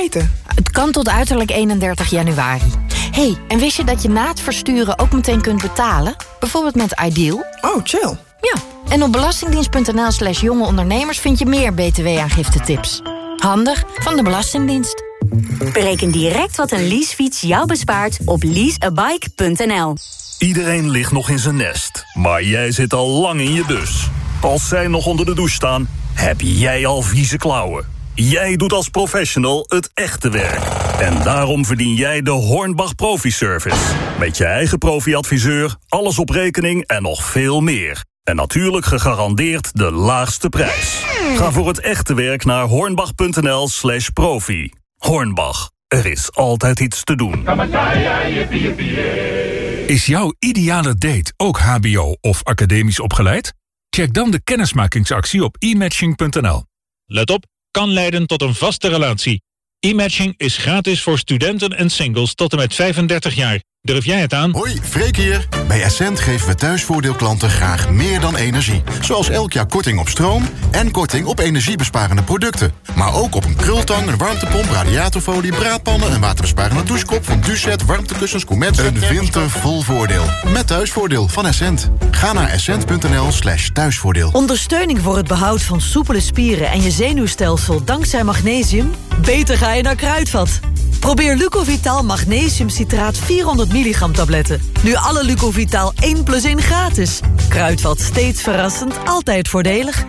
vergeten. Het kan tot uiterlijk 31 januari. hey, en wist je dat je na het versturen ook meteen kunt betalen? Bijvoorbeeld met Ideal? Oh, chill. Ja, en op belastingdienst.nl slash jonge ondernemers... vind je meer btw-aangifte-tips. Handig van de Belastingdienst. Bereken direct wat een leasefiets jou bespaart op leaseabike.nl. Iedereen ligt nog in zijn nest, maar jij zit al lang in je bus. Als zij nog onder de douche staan, heb jij al vieze klauwen. Jij doet als professional het echte werk. En daarom verdien jij de Hornbach Profi Service. Met je eigen profi-adviseur, alles op rekening en nog veel meer. En natuurlijk gegarandeerd de laagste prijs. Ga voor het echte werk naar hornbach.nl slash profi. Hornbach, er is altijd iets te doen. Is jouw ideale date ook hbo of academisch opgeleid? Check dan de kennismakingsactie op e-matching.nl. Let op, kan leiden tot een vaste relatie. E-matching is gratis voor studenten en singles tot en met 35 jaar. Durf jij het aan? Hoi, Freek hier. Bij Essent geven we thuisvoordeelklanten graag meer dan energie. Zoals elk jaar korting op stroom en korting op energiebesparende producten. Maar ook op een krultang, een warmtepomp, radiatorfolie, braadpannen... een waterbesparende douchekop van Ducet, warmtekussens, Comet... Een winter vol voordeel. Met thuisvoordeel van Essent. Ga naar essent.nl slash thuisvoordeel. Ondersteuning voor het behoud van soepele spieren en je zenuwstelsel dankzij magnesium? Beter ga je naar Kruidvat. Probeer Lucovital Magnesium Citraat 400 milligram tabletten. Nu alle Lucovital 1 plus 1 gratis. Kruidvat steeds verrassend, altijd voordelig.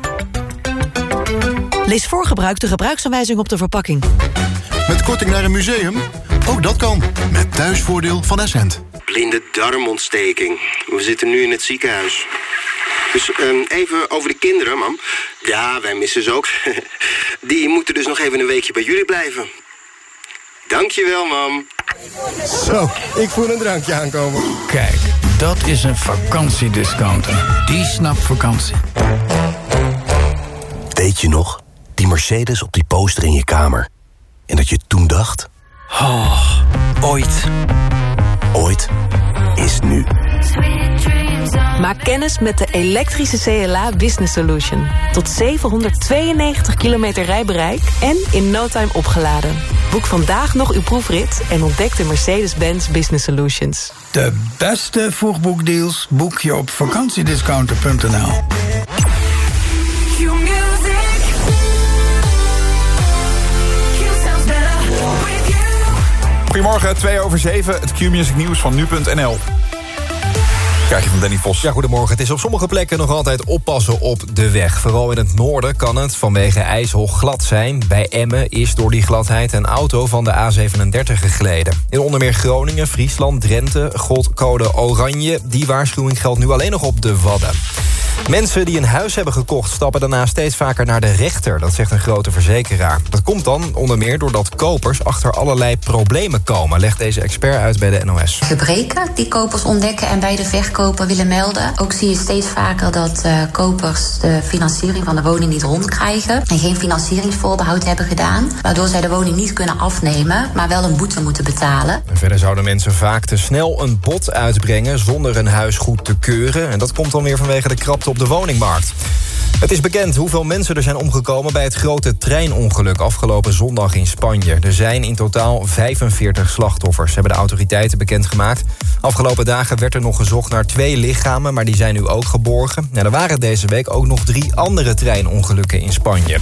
Lees voor gebruik de gebruiksaanwijzing op de verpakking. Met korting naar een museum? Ook dat kan. Met thuisvoordeel van Essent. Blinde darmontsteking. We zitten nu in het ziekenhuis. Dus um, even over de kinderen, mam. Ja, wij missen ze ook. Die moeten dus nog even een weekje bij jullie blijven. Dankjewel, mam. Zo, ik voel een drankje aankomen. Kijk, dat is een vakantiediscounter. Die snapt vakantie. Weet je nog? Die Mercedes op die poster in je kamer. En dat je toen dacht... Oh, ooit. Ooit is nu. Maak kennis met de elektrische CLA Business Solution. Tot 792 kilometer rijbereik en in no time opgeladen. Boek vandaag nog uw proefrit en ontdek de Mercedes-Benz Business Solutions. De beste vroegboekdeals boek je op vakantiediscounter.nl. Goedemorgen, 2 over 7, het Q-music nieuws van nu.nl. Krijg je van Danny Vos. Ja, goedemorgen. Het is op sommige plekken nog altijd oppassen op de weg. Vooral in het noorden kan het vanwege ijshoog glad zijn. Bij Emmen is door die gladheid een auto van de A37 gegleden. In onder meer Groningen, Friesland, Drenthe gold code oranje. Die waarschuwing geldt nu alleen nog op de Wadden. Mensen die een huis hebben gekocht stappen daarna steeds vaker naar de rechter. Dat zegt een grote verzekeraar. Dat komt dan onder meer doordat kopers achter allerlei problemen komen. Legt deze expert uit bij de NOS. Gebreken die kopers ontdekken en bij de willen melden. Ook zie je steeds vaker dat uh, kopers de financiering van de woning niet rondkrijgen. En geen financieringsvoorbehoud hebben gedaan. Waardoor zij de woning niet kunnen afnemen, maar wel een boete moeten betalen. En verder zouden mensen vaak te snel een bod uitbrengen zonder een huis goed te keuren. En dat komt dan weer vanwege de krapte op de woningmarkt. Het is bekend hoeveel mensen er zijn omgekomen bij het grote treinongeluk afgelopen zondag in Spanje. Er zijn in totaal 45 slachtoffers, hebben de autoriteiten bekendgemaakt. Afgelopen dagen werd er nog gezocht naar twee lichamen, maar die zijn nu ook geborgen. Nou, er waren deze week ook nog drie andere treinongelukken in Spanje.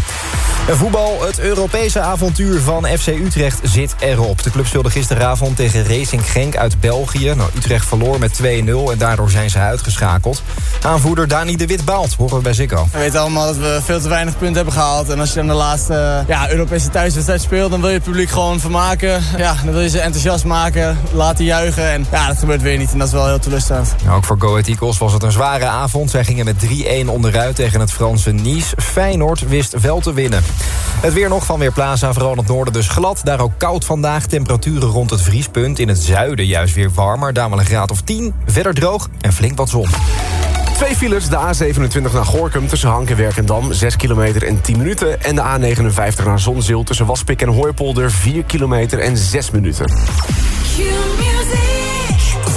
En voetbal, het Europese avontuur van FC Utrecht zit erop. De club speelde gisteravond tegen Racing Genk uit België. Nou, Utrecht verloor met 2-0 en daardoor zijn ze uitgeschakeld. Aanvoerder Dani de Wit baalt, horen we bij Ziggo. We weten allemaal dat we veel te weinig punten hebben gehaald. En als je dan de laatste ja, Europese thuiswedstrijd speelt... dan wil je het publiek gewoon vermaken. Ja, dan wil je ze enthousiast maken, laten juichen. En ja, dat gebeurt weer niet en dat is wel heel teleurstellend. Nou, ook voor Go Ahead Eagles was het een zware avond. Zij gingen met 3-1 onderuit tegen het Franse Nice. Feyenoord wist wel te winnen. Het weer nog van Weerplaza, vooral in het noorden dus glad. Daar ook koud vandaag, temperaturen rond het vriespunt. In het zuiden juist weer warmer, daar wel een graad of 10. Verder droog en flink wat zon. Twee files, de A27 naar Gorkum tussen Hank en Werkendam, 6 kilometer en 10 minuten. En de A59 naar Zonzeel tussen Waspik en Hooipolder, 4 kilometer en 6 minuten.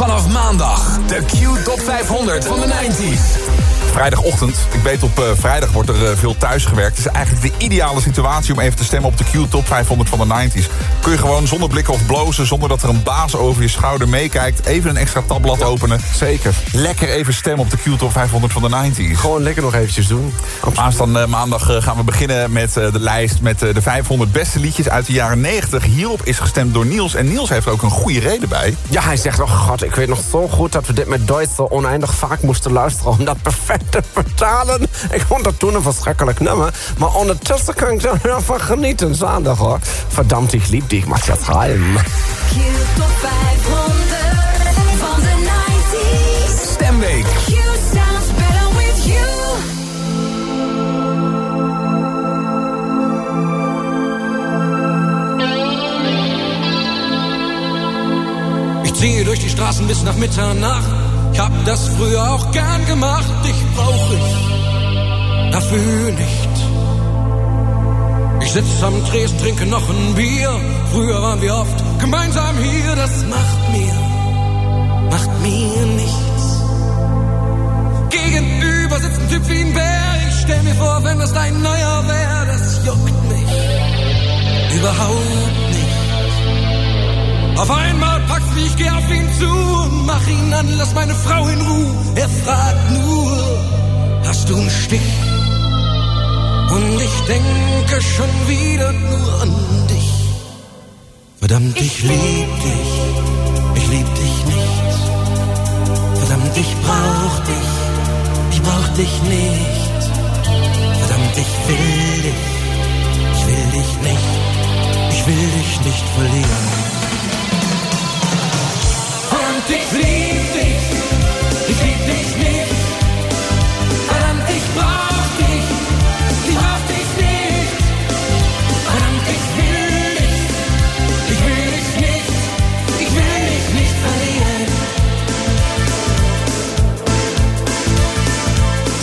Vanaf maandag de Q Top 500 van de 90s. Vrijdagochtend. Ik weet op uh, vrijdag wordt er uh, veel thuis gewerkt. Het is eigenlijk de ideale situatie om even te stemmen op de Q-top 500 van de 90s. Kun je gewoon zonder blikken of blozen, zonder dat er een baas over je schouder meekijkt... even een extra tabblad ja, openen. Zeker. Lekker even stemmen op de Q-top 500 van de 90s. Gewoon lekker nog eventjes doen. Aanstaande maandag gaan we beginnen met de lijst... met de 500 beste liedjes uit de jaren 90. Hierop is gestemd door Niels. En Niels heeft er ook een goede reden bij. Ja, hij zegt, oh god, ik weet nog zo goed... dat we dit met Duits zo oneindig vaak moesten luisteren... om dat perfect te vertalen. Ik vond dat toen een verschrikkelijk nummer. Maar ondertussen kan ik er van genieten. Zaterdag hoor. Verdammt, ik liep dich, Matthias Reim. Stemweek. Ich ziehe durch die Straßen bis nach Mitternacht. Ich hab das früher auch gern gemacht. Dich brauch ich dafür nicht. Ich sitz am Tresen, trinke noch ein Bier. Früher waren wir oft gemeinsam hier. Das macht mir, macht mir nichts. Gegenüber sitzt ein Typ wie ein Bär. Ich stell mir vor, wenn das dein neuer wär, das juckt mich überhaupt nicht. Auf einmal packt's mich, geh auf ihn zu und mach ihn an, lass meine Frau in Ruhe. Er fragt nur, hast du einen Stich? Und ich denke schon wieder nur an dich. Verdammt, ich, ich lieb dich, ich lieb dich nicht. Verdammt, ich brauch dich, ich brauch dich nicht. Verdammt, ich will dich, ich will dich nicht, ich will dich nicht verlieren. Ich lieb dich, ich lieb dich nicht. Ich brauch dich, ich brauch dich nicht. Ich will dich nicht, ich will dich nicht verlieren.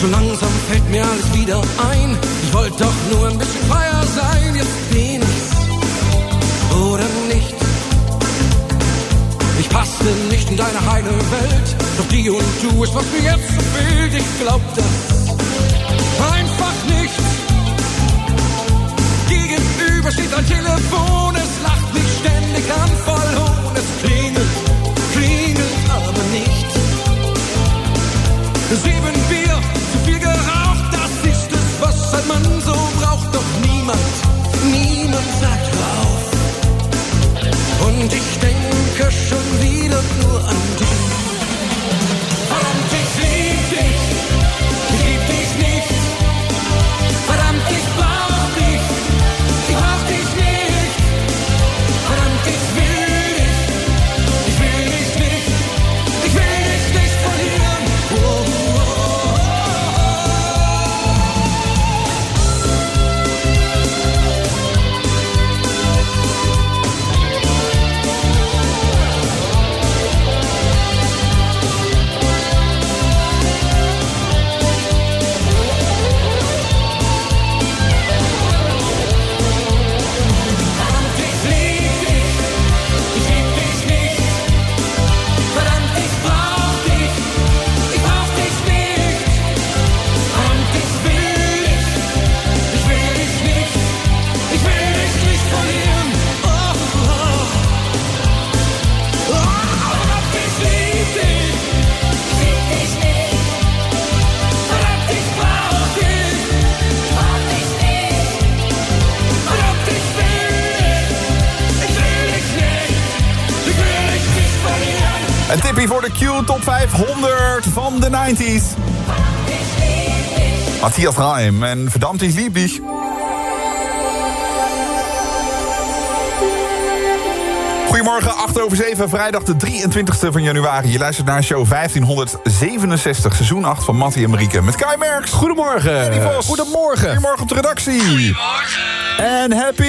So langsam fällt mir alles wieder ein. Ich wollte doch nur ein bisschen heile Welt. Doch die und du ist, was mir jetzt so fehlt. Ich glaub das einfach nicht. Gegenüber steht ein Telefon. Es 90s. Matthias Reim en verdammt ich lieb dich. Goedemorgen, 8 over 7, vrijdag de 23e van januari. Je luistert naar show 1567, seizoen 8 van Mattie en Marieke. Met Kai Merks. Goedemorgen. Eddie Vos. Goedemorgen. Goedemorgen op de redactie. Goedemorgen. En happy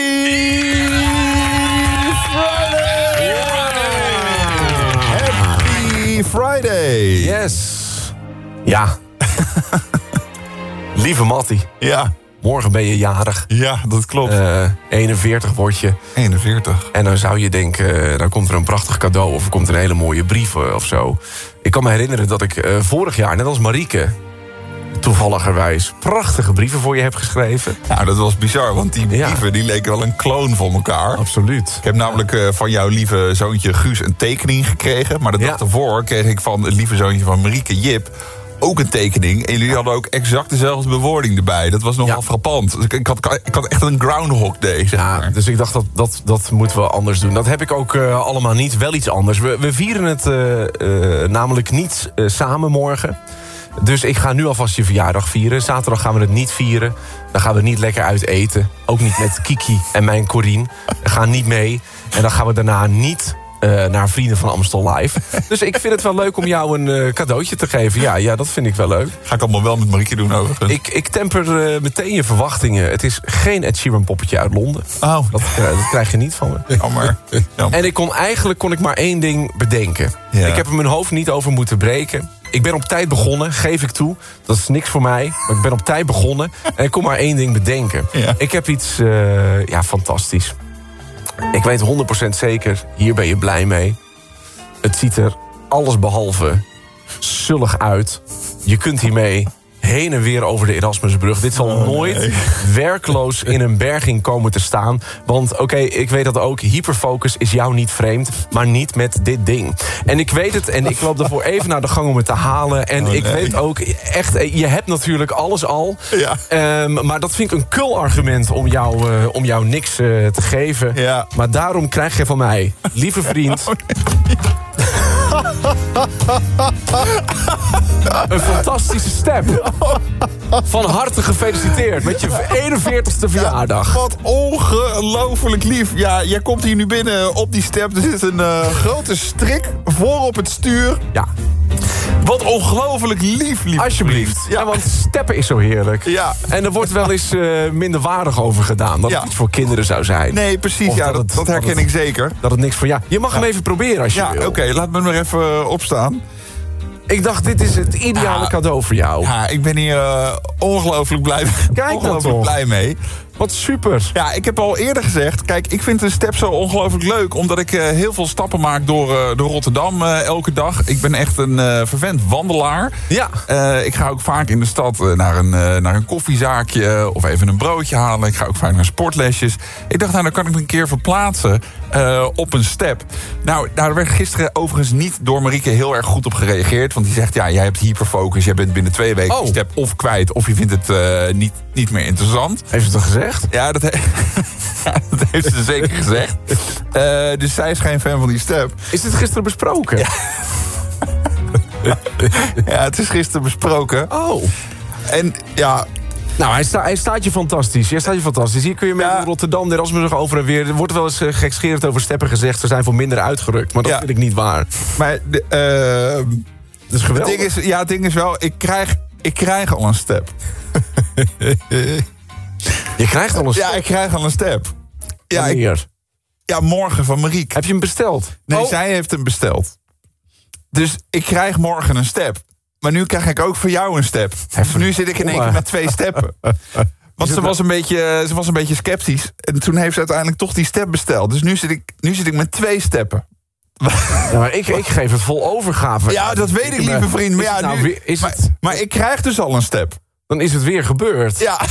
Friday. Happy Friday. Yes. Ja. Lieve Mattie. Ja. Morgen ben je jarig. Ja, dat klopt. Eh 41 word je. 41. En dan zou je denken, eh, dan komt er een prachtig cadeau... of er komt een hele mooie brief eh, of zo. Ik kan me herinneren dat ik eh, vorig jaar, net als Marieke... toevalligerwijs prachtige brieven voor je hebt geschreven. Nou, dat was bizar, want die brieven die leken wel een kloon van elkaar. Absoluut. Ik heb namelijk eh, van jouw lieve zoontje Guus een tekening gekregen. Maar de dag ervoor kreeg ik van het lieve zoontje van Marieke Jip ook een tekening. En jullie hadden ook exact dezelfde bewoording erbij. Dat was nogal frappant. Dus ik, ik, had, ik had echt een Groundhog Day, zeg maar. Dus ik dacht, dat, dat, dat moeten we anders doen. Dat heb ik ook eh, allemaal niet. Wel iets anders. We, we vieren het eh, eh, namelijk niet samen morgen. Dus ik ga nu alvast je verjaardag vieren. Zaterdag gaan we het niet vieren. Dan gaan we niet lekker uit eten. Ook niet met Kiki en mijn Corine. We gaan niet mee. En dan gaan we daarna niet uh, naar Vrienden van Amstel Live. dus ik vind het wel leuk om jou een uh, cadeautje te geven. Ja, ja, dat vind ik wel leuk. Ga ik allemaal wel met Marieke doen overigens. Ik, ik temper uh, meteen je verwachtingen. Het is geen Ed Sheeran poppetje uit Londen. Oh. Dat, dat krijg je niet van me. Jammer. Jammer. En ik kon, eigenlijk kon ik maar één ding bedenken. Ja. Ik heb er mijn hoofd niet over moeten breken. Ik ben op tijd begonnen, geef ik toe. Dat is niks voor mij, maar ik ben op tijd begonnen. En ik kon maar één ding bedenken. Ja. Ik heb iets, ja, fantastisch. Ik weet 100% zeker, hier ben je blij mee. Het ziet er alles behalve zullig uit. Je kunt hiermee heen en weer over de Erasmusbrug. Dit zal Oh, nooit nee. werkloos in een berging komen te staan. Want oké, ik weet dat ook. Hyperfocus is jou niet vreemd, maar niet met dit ding. En ik weet het en ik loop ervoor even naar de gang om het te halen. En Oh, ik nee. weet ook echt, je hebt natuurlijk alles al. Ja. Ehm, maar dat vind ik een kul argument om jou, eh, om jou niks eh, te geven. Ja. Maar daarom krijg je van mij, lieve vriend... Een fantastische step. Van harte gefeliciteerd met je 41ste verjaardag. Wat ongelooflijk lief. Ja, jij komt hier nu binnen op die step. Er zit een eh, grote strik voor op het stuur. Ja. Wat ongelooflijk lief, lief. Alsjeblieft. Ja, want steppen is zo heerlijk. Ja. En er wordt wel eens eh minder waardig over gedaan. Dat Ja. het iets voor kinderen zou zijn. Nee, precies. Of ja, dat dat, het- dat herken dat het- ik zeker. Dat het niks voor ja. Je mag hem even proberen als je Ja, wil. oké. laat me maar even eh, opstaan. Ik dacht, dit is het ideale Ja. cadeau voor jou. Ja, ik ben hier eh, ongelooflijk blij, nou ongelooflijk blij mee. Wat super. Ja, ik heb al eerder gezegd... Kijk, ik vind een step zo ongelooflijk leuk... omdat ik eh, heel veel stappen maak door, door Rotterdam eh, elke dag. Ik ben echt een vervent wandelaar. Ja. Ik ga ook vaak in de stad naar, een, naar een koffiezaakje... of even een broodje halen. Ik ga ook vaak naar sportlesjes. Ik dacht, nou, dan kan ik me een keer verplaatsen op een step. Nou, daar werd gisteren overigens niet door Marieke heel erg goed op gereageerd. Want die zegt, ja, jij hebt hyperfocus. Jij bent binnen twee weken Oh. die step of kwijt... of je vindt het niet, niet meer interessant. Heeft ze het gezegd? Ja, dat, he- Ja, dat heeft ze zeker gezegd. Eh, dus zij is geen fan van die step. Is dit gisteren besproken? Ja. Ja, het is gisteren besproken. Oh. En ja, Nou, hij, sta, hij staat je fantastisch. Hij staat je fantastisch. Hier kun je met Ja. Rotterdam, de Erasmus over en weer. Er wordt wel eens uh, gekscherend over steppen gezegd. Ze zijn voor minder uitgerukt. Maar dat Ja. vind ik niet waar. maar de, eh, Dat is het, geweldig. ding is, ja, het ding is wel, ik krijg, ik krijg al een step. Je krijgt al een Ja, step. ik krijg al een step. Ja, ik, ja morgen van Marieke. Heb je hem besteld? Nee, Oh. zij heeft hem besteld. Dus ik krijg morgen een step. Maar nu krijg ik ook voor jou een step. Nu zit ik in één keer met twee steppen. Want ze was, een beetje, ze was een beetje sceptisch. En toen heeft ze uiteindelijk toch die step besteld. Dus nu zit ik, nu zit ik met twee steppen. Ja, maar ik, ik geef het vol overgave. Ja, dat weet ik, lieve vriend. Maar, Is ja, het nou maar, maar ik krijg dus al een step. Dan is het weer gebeurd. Ja,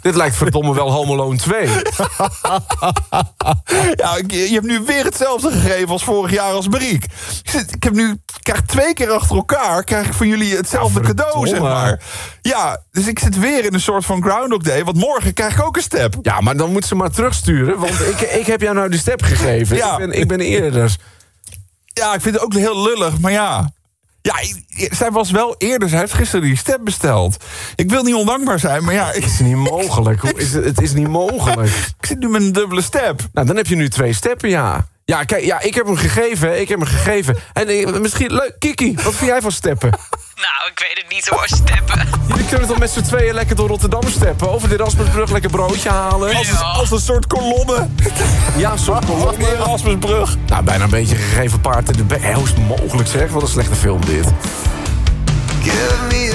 Dit lijkt verdomme wel Home Alone 2. ja je hebt nu weer hetzelfde gegeven als vorig jaar als Mariek. Ik, heb nu, krijg twee keer achter elkaar... krijg ik van jullie hetzelfde Ja, cadeau, zeg maar. Ja, dus ik zit weer in een soort van Groundhog Day. Want morgen krijg ik ook een step. Ja, maar dan moet ze maar terugsturen. Want ik, ik heb jou nou die step gegeven. Ja. Ik, ben, ik ben eerder. Ja, ik vind het ook heel lullig, maar ja. Ja, zij was wel eerder. Zij heeft gisteren die step besteld. Ik wil niet ondankbaar zijn, maar ja, Het is niet mogelijk. Hoe is het? het is niet mogelijk. ik zit nu met een dubbele step. Nou, dan heb je nu twee steppen, ja. Ja, kijk, ja, ik heb hem gegeven. Ik heb hem gegeven. En eh, misschien leuk. Kiki, wat vind jij van steppen? Nou, ik weet het niet hoor, steppen. Jullie kunnen toch met z'n tweeën lekker door Rotterdam steppen? Over de Erasmusbrug lekker broodje halen? Als, een- als een soort kolonne. Ja, zo Over de Erasmusbrug. Nou, bijna een beetje gegeven paard in de bek. Hé, Hoe is het mogelijk zeg? Wat een slechte film dit. Give me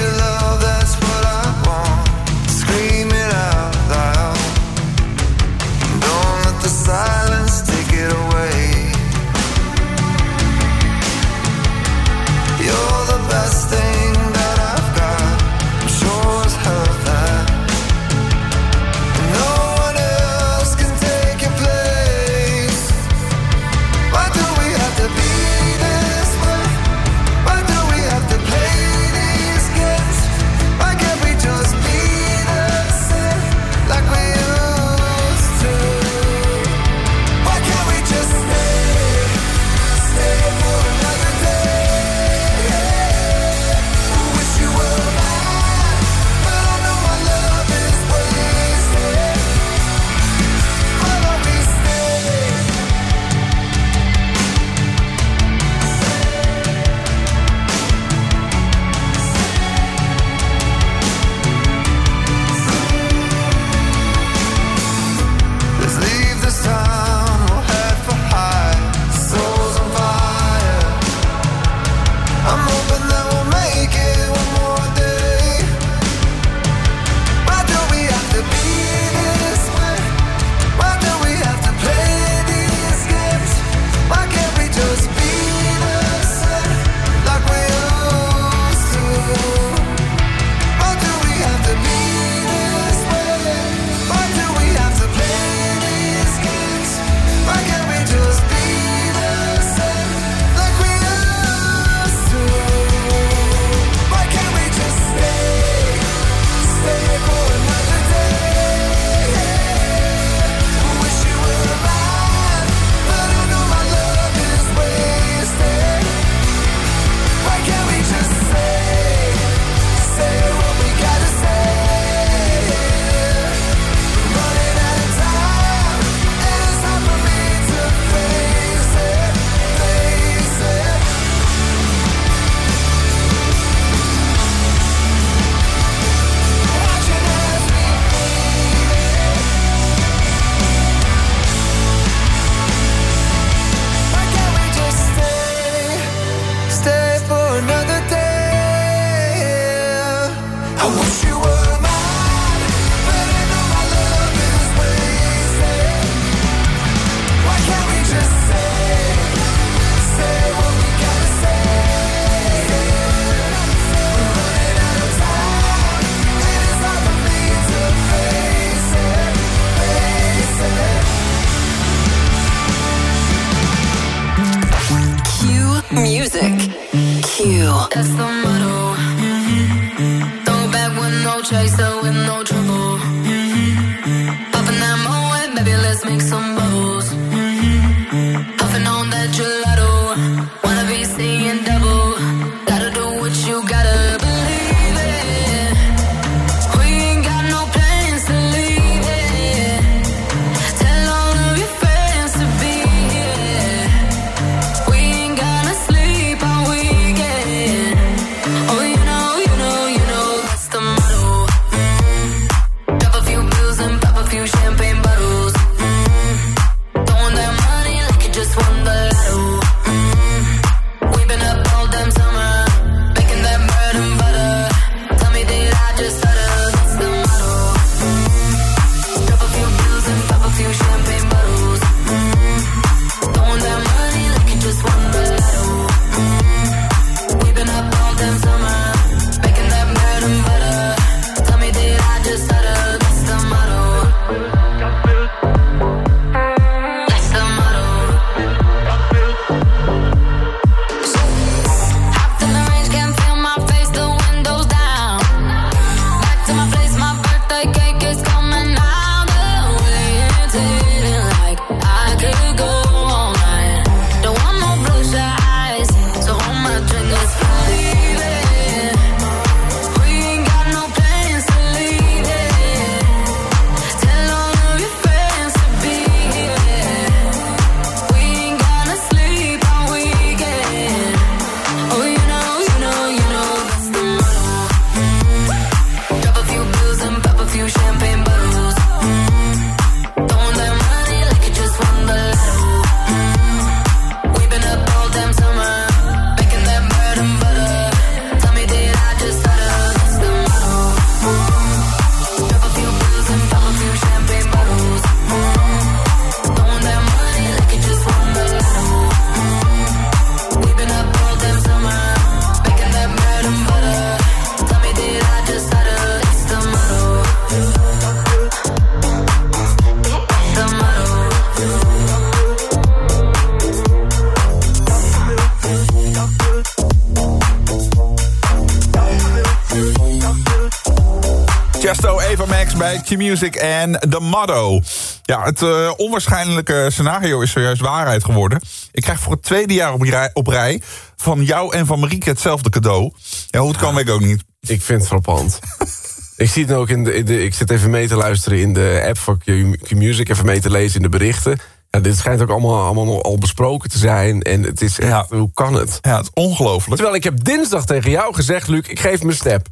Max bij Q-Music en The Motto. Ja, het eh, onwaarschijnlijke scenario is zojuist waarheid geworden. Ik krijg voor het tweede jaar op rij, op rij van jou en van Marieke hetzelfde cadeau. Ja, hoe het kan, weet ik ook niet. Ik vind het frappant. ik zie het ook in de, in de... Ik zit even mee te luisteren in de app van Q- Q-Music. Even mee te lezen in de berichten. Ja, dit schijnt ook allemaal, allemaal al besproken te zijn. En het is echt, hoe kan het? Ja, het is ongelooflijk. Terwijl ik heb dinsdag tegen jou gezegd, Luc, ik geef mijn step.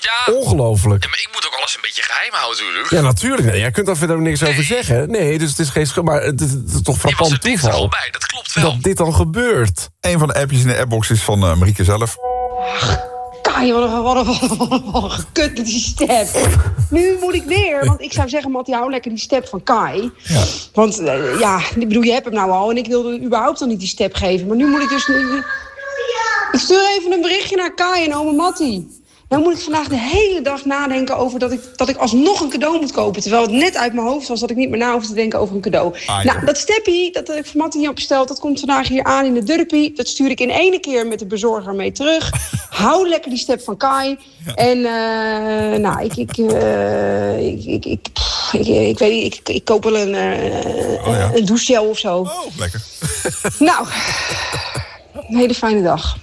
Ja. Ongelooflijk. Ja, maar ik moet ook alles een beetje geheim houden, natuurlijk. Ja, natuurlijk. Nee, jij kunt daar verder ook niks over zeggen. Nee, dus het is geen schuld. Maar het is, het is toch frappant toeval. dat klopt wel. Dat dit dan gebeurt. Een van de appjes in de appbox is van eh, Marieke zelf. Kai, wat een, wat een, wat een, wat een gekut met die step. Nu moet ik weer, want ik zou zeggen, Mattie, hou lekker die step van Kai. Want eh, ja, ik bedoel, je hebt hem nou al en ik wilde überhaupt nog niet die step geven. Maar nu moet ik dus... Nu, ik stuur even een berichtje naar Kai en oma Mattie. Nou moet ik vandaag de hele dag nadenken over dat ik, dat ik alsnog een cadeau moet kopen. Terwijl het net uit mijn hoofd was dat ik niet meer na hoef te denken over een cadeau. Ah, nou, dat steppie dat ik voor Mattie heb besteld, dat komt vandaag hier aan in de Durpie. Dat stuur ik in ene keer met de bezorger mee terug. Hou lekker die step van Kai. En eh, nou, ik, ik, eh, ik, ik, ik, pff, ik, ik weet niet, ik, ik koop wel een, eh, een douchegel of zo. Oh, lekker. Nou, een hele fijne dag.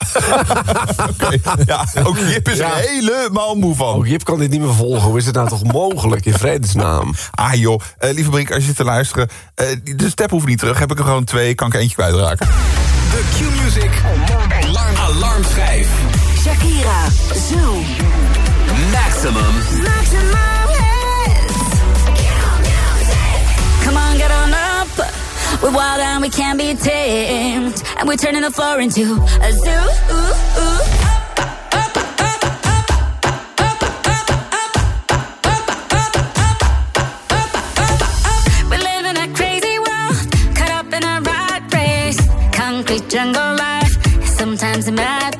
Oké, ja, ook Jip is er helemaal moe van. Ook Jip kan dit niet meer volgen. Hoe is het nou toch mogelijk, in vredesnaam? Ah joh, Eh, lieve Brink, als je zit te luisteren... eh, de step hoeft niet terug, heb ik er gewoon twee, kan ik eentje kwijtraken. De Q-Music Alarm, alarmschijf. Shakira, Zoo. Maximum. Come We're wild and we can't be tamed. And we're turning the floor into a zoo. Ooh, ooh. jungle life. Sometimes a mad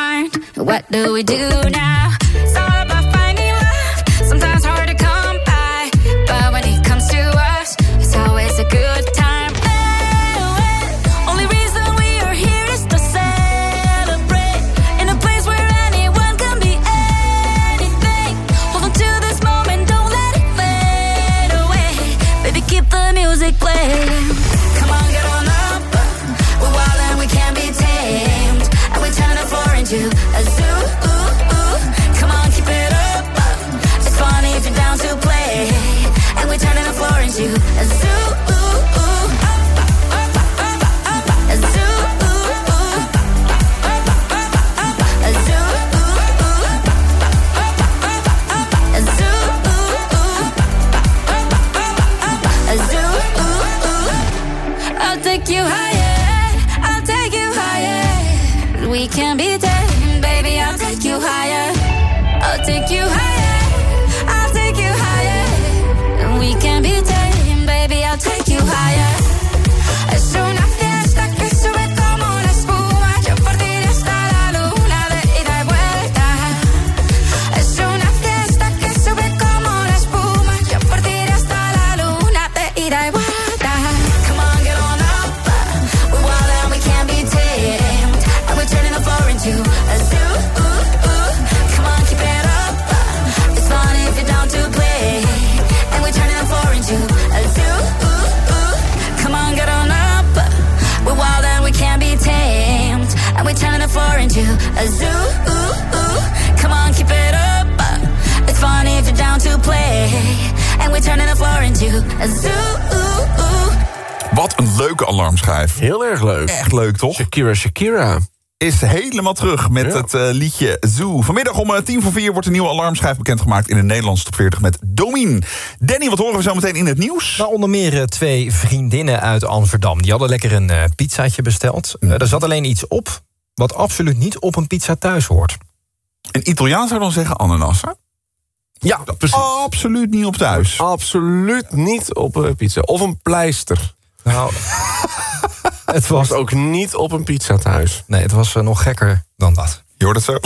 What do we do now? Leuk. Toch? Shakira, Shakira. Is helemaal terug met Ja. het eh, liedje Zoo. Vanmiddag om eh, tien voor vier wordt een nieuwe alarmschijf bekendgemaakt... in de Nederlandse top 40 met Domien. Danny, wat horen we zo meteen in het nieuws? Nou, onder meer eh, twee vriendinnen uit Amsterdam. Die hadden lekker een pizzaatje besteld. Eh, er zat alleen iets op wat absoluut niet op een pizza thuis hoort. Een Italiaan zou dan zeggen ananas, hè? Ja, precies. Absoluut niet op thuis. Absoluut niet op een pizza. Of een pleister. Nou, het was... Was ook niet op een pizza thuis. Nee, het was eh, nog gekker dan dat. Je hoort het zo.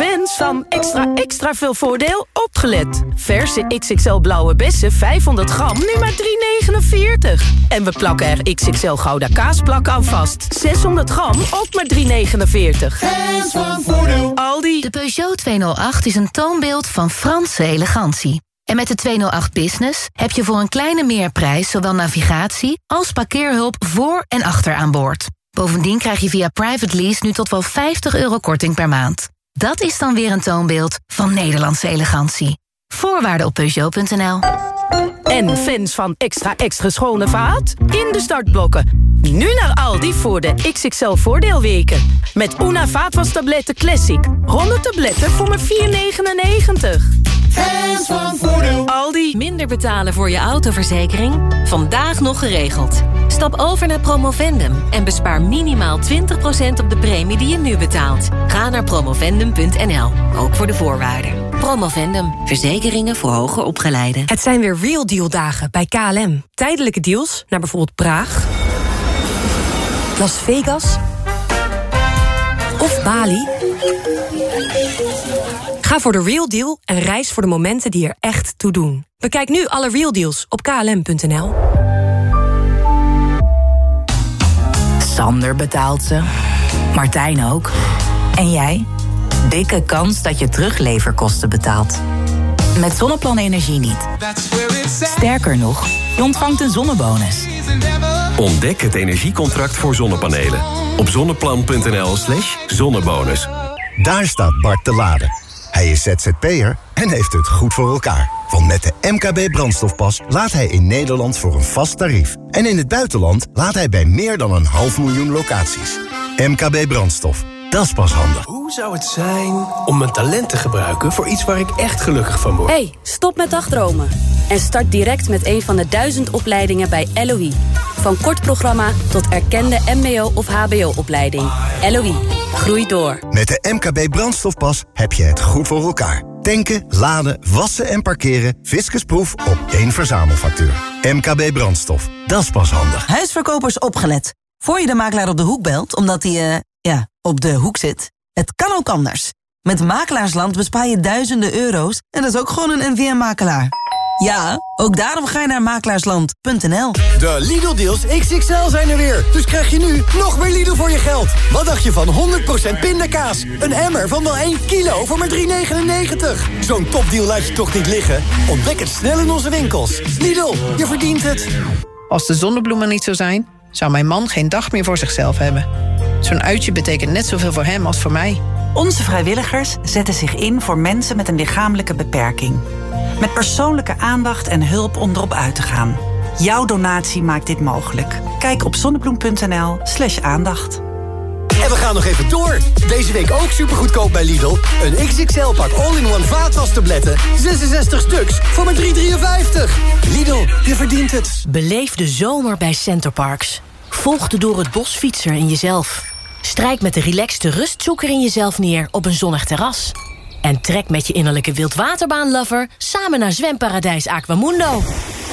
Fans van extra extra veel voordeel, opgelet. Verse XXL blauwe bessen 500 gram, nu maar 3,49. En we plakken er XXL gouda kaasplak aan vast. 600 gram, ook maar 3,49. Fans van voordeel. Aldi. De Peugeot 208 is een toonbeeld van Franse elegantie. En met de 208 Business heb je voor een kleine meerprijs... zowel navigatie als parkeerhulp voor en achter aan boord. Bovendien krijg je via private lease nu tot wel 50 euro korting per maand. Dat is dan weer een toonbeeld van Nederlandse elegantie. Voorwaarden op Peugeot.nl. En fans van extra extra schone vaat? In de startblokken. Nu naar Aldi voor de XXL voordeelweken. Met Una vaatwastabletten Classic. 100 tabletten voor maar 4,99. Fans van voordeel. Aldi. Minder betalen voor je autoverzekering? Vandaag nog geregeld. Stap over naar Promovendum en bespaar minimaal 20% op de premie die je nu betaalt. Ga naar promovendum.nl, ook voor de voorwaarden. Promovendum, verzekeringen voor hoger opgeleiden. Het zijn weer Real Deal dagen bij KLM. Tijdelijke deals naar bijvoorbeeld Praag, Las Vegas of Bali. Ga voor de Real Deal en reis voor de momenten die er echt toe doen. Bekijk nu alle Real Deals op klm.nl. Sander betaalt ze. Martijn ook. En jij? Dikke kans dat je terugleverkosten betaalt. Met Zonneplan Energie niet. Sterker nog, je ontvangt een zonnebonus. Ontdek het energiecontract voor zonnepanelen. Op zonneplan.nl slash zonnebonus. Daar staat Bart te laden. Hij is ZZP'er en heeft het goed voor elkaar. Want met de MKB brandstofpas laat hij in Nederland voor een vast tarief. En in het buitenland laat hij bij meer dan een half miljoen locaties. MKB brandstof, dat is pas handig. Hoe zou het zijn om mijn talent te gebruiken voor iets waar ik echt gelukkig van word? hey, stop met dagdromen. En start direct met een van de duizend opleidingen bij LOE. Van kort programma tot erkende mbo- of hbo-opleiding. LOE, groei door. Met de MKB brandstofpas heb je het goed voor elkaar. Tanken, laden, wassen en parkeren. Fiscusproef op één verzamelfactuur. MKB brandstof, dat is pas handig. Huisverkopers opgelet. Voor je de makelaar op de hoek belt, omdat hij, eh, ja, op de hoek zit. Het kan ook anders. Met Makelaarsland bespaar je duizenden euro's en dat is ook gewoon een NVM-makelaar. Ja, ook daarom ga je naar makelaarsland.nl. De Lidl-deals XXL zijn er weer. Dus krijg je nu nog meer Lidl voor je geld. Wat dacht je van 100% pindakaas? Een emmer van wel 1 kilo voor maar 3,99. Zo'n topdeal laat je toch niet liggen? Ontdek het snel in onze winkels. Lidl, je verdient het. Als de zonnebloemen niet zo zijn, zou mijn man geen dag meer voor zichzelf hebben. Zo'n uitje betekent net zoveel voor hem als voor mij. Onze vrijwilligers zetten zich in voor mensen met een lichamelijke beperking. Met persoonlijke aandacht en hulp om erop uit te gaan. Jouw donatie maakt dit mogelijk. Kijk op zonnebloem.nl slash aandacht. En we gaan nog even door. Deze week ook supergoedkoop bij Lidl. Een XXL-pak all-in-one vaatwastabletten. 66 stuks voor maar 3,53. Lidl, je verdient het. Beleef de zomer bij Centerparks. Volg de door het bos fietser in jezelf. Strijk met de relaxte rustzoeker in jezelf neer op een zonnig terras. En trek met je innerlijke wildwaterbaanlover samen naar zwemparadijs Aquamundo.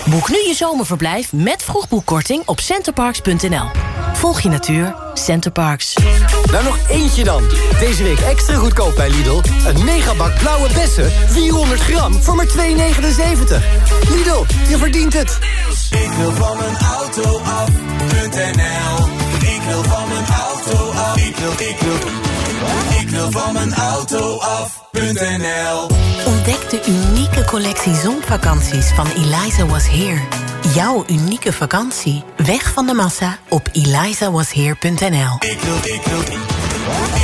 Boek nu je zomerverblijf met vroegboekkorting op centerparks.nl. Volg je natuur, Centerparks. Nou, nog eentje dan. Deze week extra goedkoop bij Lidl. Een megabak blauwe bessen, 400 gram, voor maar 2,79. Lidl, je verdient het. Ik wil van mijn auto af.nl Ik wil van mijn auto af. Ik wil, ik wil, ik wil van mijn auto af.nl Ontdek de unieke collectie zonvakanties van Eliza Was Here. Jouw unieke vakantie. Weg van de massa op elizawasheer.nl. Ik wil, ik wil,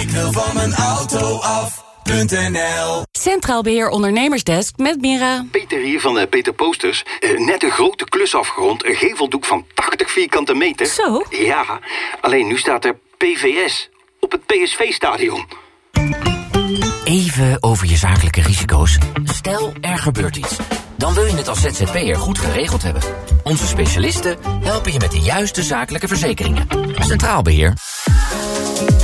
ik wil van mijn auto af.nl Centraal Beheer Ondernemersdesk met Mira. Peter hier van eh, Peter Posters. Eh, net een grote klus afgerond. Een geveldoek van 80 vierkante meter. Zo? Ja, alleen nu staat er PVS op het PSV-stadion. Even over je zakelijke risico's. Stel, er gebeurt iets. Dan wil je het als ZZP'er goed geregeld hebben. Onze specialisten helpen je met de juiste zakelijke verzekeringen. Centraal Beheer.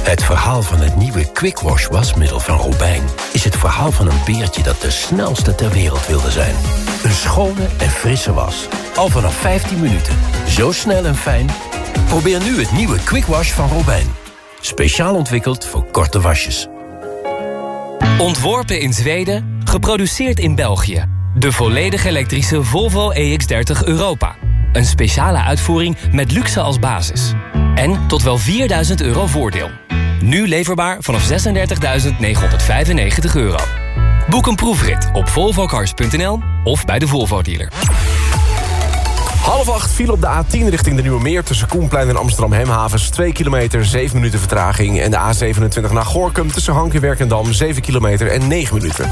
Het verhaal van het nieuwe Quick Wash wasmiddel van Robijn... is het verhaal van een beertje dat de snelste ter wereld wilde zijn. Een schone en frisse was. Al vanaf 15 minuten. Zo snel en fijn. Probeer nu het nieuwe Quick Wash van Robijn. Speciaal ontwikkeld voor korte wasjes. Ontworpen in Zweden, geproduceerd in België. De volledig elektrische Volvo EX30 Europa. Een speciale uitvoering met luxe als basis. En tot wel 4000 euro voordeel. Nu leverbaar vanaf 36.995 euro. Boek een proefrit op volvocars.nl of bij de Volvo dealer. Half acht viel op de A10 richting de Nieuwe Meer... tussen Koenplein en Amsterdam-Hemhavens. 2 kilometer, 7 minuten vertraging. En de A27 naar Gorkum tussen Hankenwerk en Dam... 7 kilometer en 9 minuten.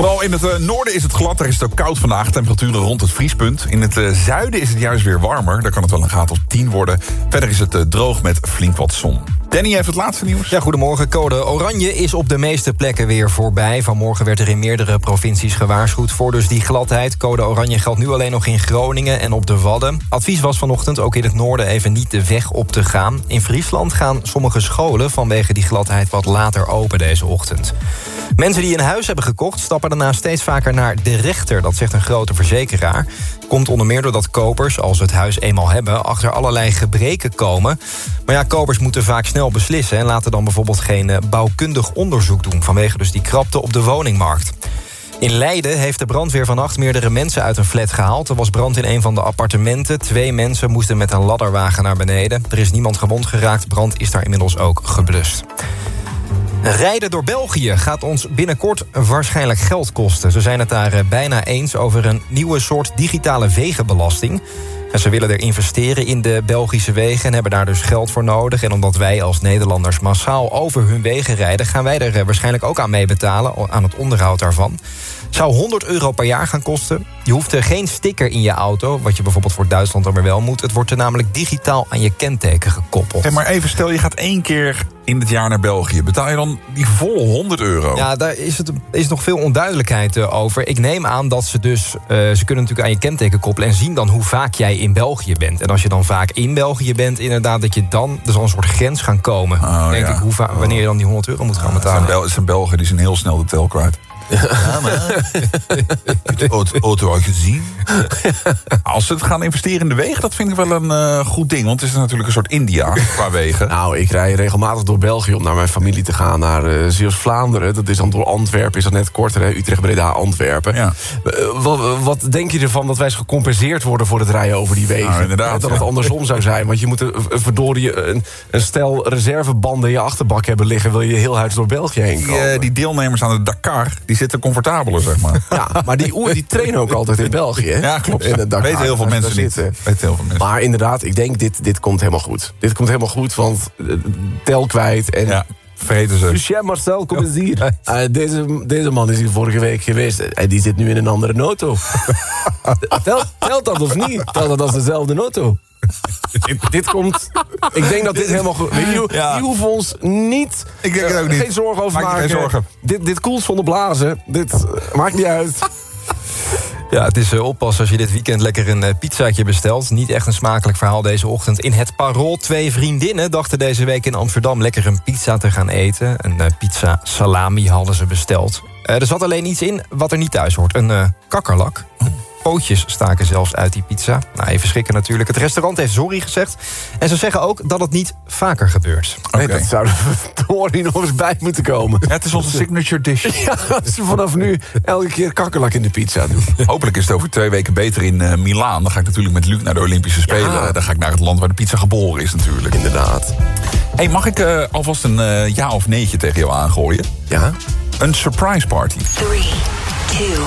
Vooral in het eh, noorden is het glad, daar is het ook koud vandaag. Temperaturen rond het vriespunt. In het eh, zuiden is het juist weer warmer. Daar kan het wel een graad of 10 worden. Verder is het eh, droog met flink wat zon. Danny heeft het laatste nieuws. Ja, goedemorgen. Code Oranje is op de meeste plekken weer voorbij. Vanmorgen werd er in meerdere provincies gewaarschuwd voor dus die gladheid. Code Oranje geldt nu alleen nog in Groningen en op de Wadden. Advies was vanochtend ook in het noorden even niet de weg op te gaan. In Friesland gaan sommige scholen vanwege die gladheid wat later open deze ochtend. Mensen die een huis hebben gekocht stappen daarna steeds vaker naar de rechter. Dat zegt een grote verzekeraar. Komt onder meer doordat kopers, als ze het huis eenmaal hebben... achter allerlei gebreken komen. Maar ja, kopers moeten vaak snel beslissen... en laten dan bijvoorbeeld geen eh, bouwkundig onderzoek doen... vanwege dus die krapte op de woningmarkt. In Leiden heeft de brandweer vannacht meerdere mensen uit een flat gehaald. Er was brand in een van de appartementen. Twee mensen moesten met een ladderwagen naar beneden. Er is niemand gewond geraakt. Brand is daar inmiddels ook geblust. Rijden door België gaat ons binnenkort waarschijnlijk geld kosten. Ze zijn het daar eh, bijna eens over een nieuwe soort digitale wegenbelasting. En ze willen er investeren in de Belgische wegen en hebben daar dus geld voor nodig. En omdat wij als Nederlanders massaal over hun wegen rijden... gaan wij er eh, waarschijnlijk ook aan meebetalen, aan het onderhoud daarvan. Zou 100 euro per jaar gaan kosten. Je hoeft er geen sticker in je auto, wat je bijvoorbeeld voor Duitsland dan weer wel moet. Het wordt er namelijk digitaal aan je kenteken gekoppeld. Hey, maar even stel, je gaat één keer in het jaar naar België. Betaal je dan die volle 100 euro? Ja, daar is, het, is nog veel onduidelijkheid eh, over. Ik neem aan dat ze dus... eh, ze kunnen natuurlijk aan je kenteken koppelen... en zien dan hoe vaak jij in België bent. En als je dan vaak in België bent, inderdaad... dat je dan... er zal een soort grens gaan komen. denk ja. ik, hoe va- wanneer je dan die 100 euro moet gaan Het zijn, betalen. Bel zijn Belgen, die zijn heel snel de tel kwijt. Ja, maar... auto, auto al gezien. Als ze het gaan investeren in de wegen, dat vind ik wel een eh, goed ding. Want het is natuurlijk een soort India qua wegen. Nou, ik rij regelmatig door België om naar mijn familie te gaan. Naar uh, Zeeuws-Vlaanderen. Dat is dan door Antwerpen, is dat net korter. Hè? Utrecht, Breda, Antwerpen. Ja. Eh, wat, wat denk je ervan dat wij eens gecompenseerd worden... voor het rijden over die wegen? Nou, inderdaad, dat ja. het andersom zou zijn. Want je moet een, verdorie een, een stel reservebanden in je achterbak hebben liggen... wil je heel huis door België heen Die, komen. eh, die deelnemers aan de Dakar, die zitten comfortabeler, zeg maar. Ja, maar die, oe- die trainen ook altijd in België. Hè? Ja, klopt. Dakar. Weten heel veel mensen niet. zitten. Heel veel mensen. Maar inderdaad, ik denk dit, dit komt helemaal goed. Dit komt helemaal goed, want eh, tel kwijt en... Ja, vergeten ze. Lucien Marcel, kom eens hier. Eh, deze, deze man is hier vorige week geweest. En die zit nu in een andere auto. Telt, telt dat of niet? Telt dat als dezelfde auto? Dit, dit komt... Ik denk dat dit helemaal goed... Weet je, Ja. Ons niet... Ik denk het eh, ook niet. Geen zorgen over Maak maken. geen zorgen. Dit, dit koelt zonder blazen. Dit eh, maakt niet uit. Ja, het is eh, oppassen als je dit weekend lekker een pizzaatje bestelt. Niet echt een smakelijk verhaal deze ochtend. In het Parool twee vriendinnen dachten deze week in Amsterdam... lekker een pizza te gaan eten. Een pizza salami hadden ze besteld. Er zat alleen iets in wat er niet thuis hoort. Een kakkerlak. Pootjes staken zelfs uit die pizza. Nou, even schrikken natuurlijk. Het restaurant heeft sorry gezegd. En ze zeggen ook dat het niet vaker gebeurt. Nee, dat zou er verdorie nog eens bij moeten komen. Het is onze signature dish. Ja, dat ze vanaf nu elke keer kakkerlak in de pizza doen. Hopelijk is het over twee weken beter in eh Milaan. Dan ga ik natuurlijk met Luc naar de Olympische Spelen. Ja. Dan ga ik naar het land waar de pizza geboren is natuurlijk. Inderdaad. hey, mag ik eh, alvast een eh, ja of neetje tegen jou aangooien? Ja? Een surprise party. 3, 2, 1.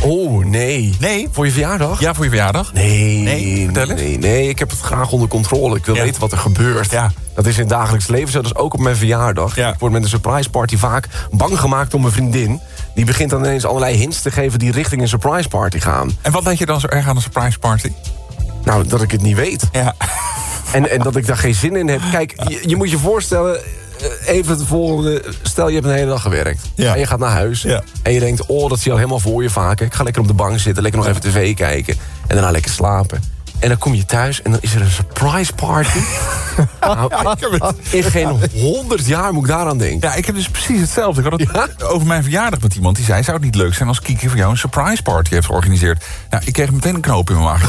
Oh, nee. Nee? Voor je verjaardag? Ja, voor je verjaardag? Nee, Nee, vertel eens. nee, nee, ik heb het graag onder controle. Ik wil Ja. weten wat er gebeurt. Ja. Dat is in het dagelijks leven zo, dat is ook op mijn verjaardag. Ja. Ik word met een surprise party vaak bang gemaakt door mijn vriendin. Die begint dan ineens allerlei hints te geven die richting een surprise party gaan. En wat denk je dan zo erg aan een surprise party? Nou, dat ik het niet weet. Ja. En, en dat ik daar geen zin in heb. Kijk, je, je moet je voorstellen... eh, Even het volgende. Stel, je hebt een hele dag gewerkt. Ja. En je gaat naar huis. Ja. En je denkt, oh, dat zie je al helemaal voor je vaak. Ik ga lekker op de bank zitten, lekker nog even tv kijken. En daarna lekker slapen. En dan kom je thuis en dan is er een surprise party. nou, in geen honderd jaar moet ik daaraan denken. Ja, ik heb dus precies hetzelfde. Ik had het over mijn verjaardag met iemand. Die zei, zou het niet leuk zijn als Kiki voor jou een surprise party heeft georganiseerd? Nou, ik kreeg meteen een knoop in mijn maag.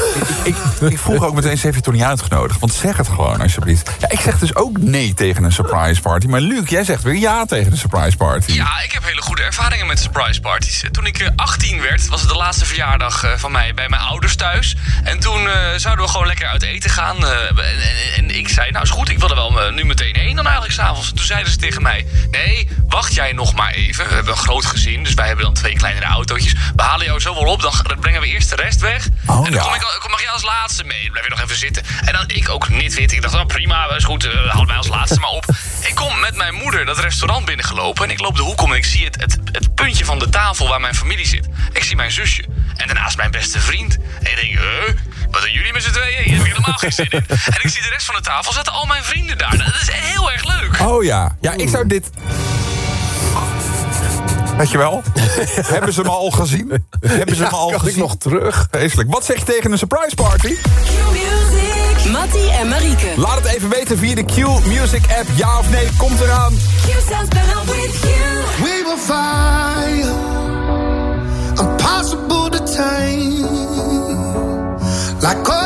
ik, ik, ik vroeg ook meteen, ze heeft je toch niet uitgenodigd? Want zeg het gewoon, alsjeblieft. Ja, ik zeg dus ook nee tegen een surprise party. Maar Luc, jij zegt weer ja tegen een surprise party. Ja, ik heb hele goede ervaringen met surprise parties. Toen ik eh, 18 werd, was het de laatste verjaardag eh, van mij bij mijn ouders thuis. En toen eh, zouden we gewoon lekker uit eten gaan. eh, en, en- en ik zei, nou is goed, ik wil er wel eh, nu meteen heen dan eigenlijk s'avonds. Toen zeiden ze tegen mij, nee, wacht jij nog maar even. We hebben een groot gezin, dus wij hebben dan twee kleinere autootjes. We halen jou zo wel op, dan brengen we eerst de rest weg. Oh, en dan ja. kom ik, mag jij als laatste mee. Dan blijf je nog even zitten. En dan ik ook niet weten. Ik dacht, oh, prima, is goed, eh, haal mij als laatste maar op. Ik kom met mijn moeder dat restaurant binnengelopen. En ik loop de hoek om en ik zie het, het, het puntje van de tafel waar mijn familie zit. Ik zie mijn zusje. En daarnaast mijn beste vriend. En ik denk, huh? Wat doen jullie met z'n tweeën? Hier heb ik helemaal geen zin in. En ik zie de rest van de tafel zitten al mijn vrienden daar. Dat is heel erg leuk. Oh ja. Ja, ik zou dit... Weet je wel? Hebben ze me al gezien? Hebben ze me al kan gezien? ik nog terug? Vreselijk. Wat zeg je tegen een surprise party? Mattie en Marieke. Laat het even weten via de Q Music app. Ja of nee, komt eraan. We will fire, impossible to tame, like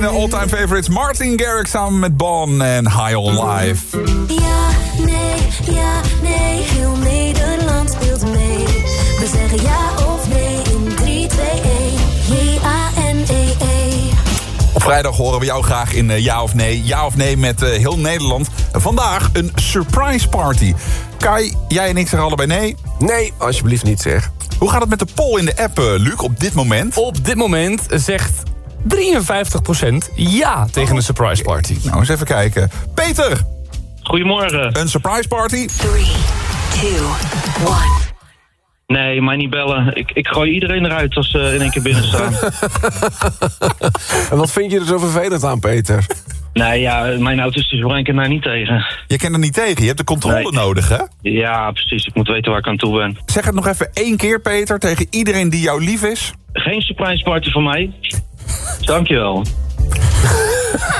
mijn eh, all-time favorites, Martin Garrix samen met Bon en High on Life. Ja, nee, ja, nee, heel Nederland speelt mee. We zeggen ja of nee in 3, 2, 1. J-A-N-E-E. Op vrijdag horen we jou graag in eh, Ja of Nee. Ja of Nee met eh, heel Nederland. Vandaag een surprise party. Kai, jij en ik zeggen allebei nee. Nee, alsjeblieft niet zeg. Hoe gaat het met de poll in de app, Luc, op dit moment? Op dit moment zegt 53% ja tegen een surprise party. Nou, eens even kijken. Peter! Goedemorgen. Een surprise party? 3, 2, 1. Nee, mij niet bellen. Ik, ik gooi iedereen eruit als ze in één keer binnen staan. En wat vind je er zo vervelend aan, Peter? nee, ja, mijn autistische brein kan daar niet tegen. Je kent er niet tegen, je hebt de controle Nee. nodig, hè? Ja, precies. Ik moet weten waar ik aan toe ben. Zeg het nog even één keer, Peter, tegen iedereen die jou lief is. Geen surprise party voor mij. Dankjewel.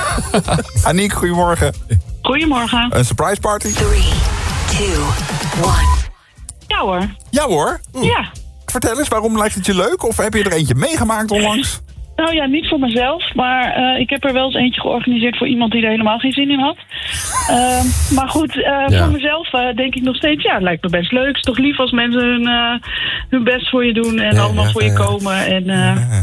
Aniek, goedemorgen. Goedemorgen. Een surprise party? 3, 2, 1. Ja hoor. Ja hoor. Ja. Vertel eens, waarom lijkt het je leuk? Of heb je er eentje meegemaakt onlangs? Nou ja, niet voor mezelf, maar eh, ik heb er wel eens eentje georganiseerd voor iemand die er helemaal geen zin in had. Ehm, maar goed, eh, Ja. voor mezelf eh, denk ik nog steeds, ja, het lijkt me best leuk. Het is toch lief als mensen hun, hun best voor je doen en Ja, allemaal ja, voor je komen. En,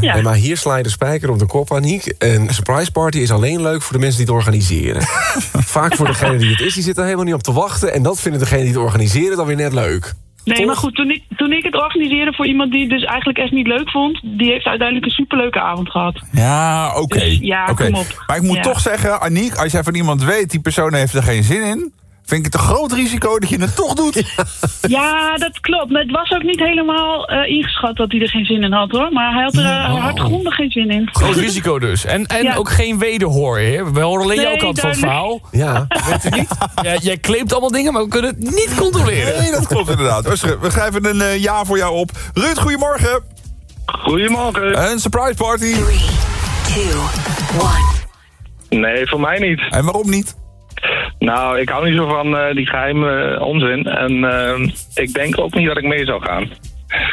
ja. Maar hier sla je de spijker op de kop, Aniek. Een surprise party is alleen leuk voor de mensen die het organiseren. Vaak voor degene die het is, die zit er helemaal niet op te wachten. En dat vinden degene die het organiseren dan weer net leuk. Nee, maar goed, toen ik, toen ik het organiseerde voor iemand die het dus eigenlijk echt niet leuk vond, die heeft uiteindelijk een superleuke avond gehad. Ja, oké. Dus ja, kom op. Maar ik moet Ja. toch zeggen, Aniek, als jij van iemand weet... die persoon heeft er geen zin in... vind ik het een groot risico dat je het toch doet. Ja, dat klopt. Maar het was ook niet helemaal eh, ingeschat dat hij er geen zin in had hoor. Maar hij had er uh, hardgrondig geen zin in. Groot risico dus. En, en Ja. ook geen wederhoor, hè? We horen alleen jouw kant van het verhaal. Ja. Weet u niet? Ja, jij claimt allemaal dingen, maar we kunnen het niet controleren. Nee, dat klopt inderdaad. We schrijven een eh, ja voor jou op. Ruud, goedemorgen. Goedemorgen. Een surprise party. Nee, voor mij niet. En waarom niet? Nou, ik hou niet zo van eh, die geheime eh, onzin. En eh, ik denk ook niet dat ik mee zou gaan.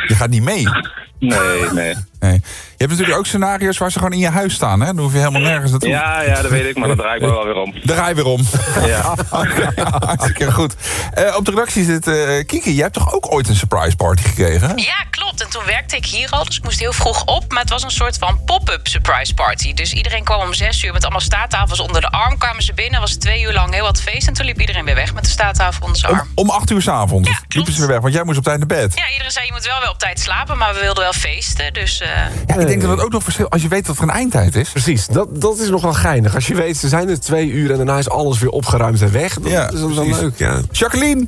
Je gaat niet mee. Nee, nee. Nee. Je hebt natuurlijk ook scenario's waar ze gewoon in je huis staan, hè? Dan hoef je helemaal nergens naartoe. Ja, ja, dat weet ik, maar dat draai ik me wel weer om. Je weer om. Ja. Hartstikke goed. Eh, op de redactie zit eh, Kiki. Jij hebt toch ook ooit een surprise party gekregen? hè? Ja, klopt. En toen werkte ik hier al, dus ik moest heel vroeg op. Maar het was een soort van pop-up surprise party. Dus iedereen kwam om zes uur met allemaal staattafels onder de arm. Kwamen ze binnen, was twee uur lang heel wat feest. En toen liep iedereen weer weg met de staattafel onder zijn arm. Om acht uur s'avonds liepen ze weer weg, want jij moest op tijd naar bed. Ja, iedereen zei je moet wel weer op tijd slapen, maar we wilden wel feesten. Dus eh, Ja, ik denk dat het ook nog verschil als je weet dat er een eindtijd is. Precies, dat, dat is nog wel geinig. Als je weet, ze zijn er twee uur en daarna is alles weer opgeruimd en weg. Dat Ja, is wel precies. leuk, ja. Jacqueline,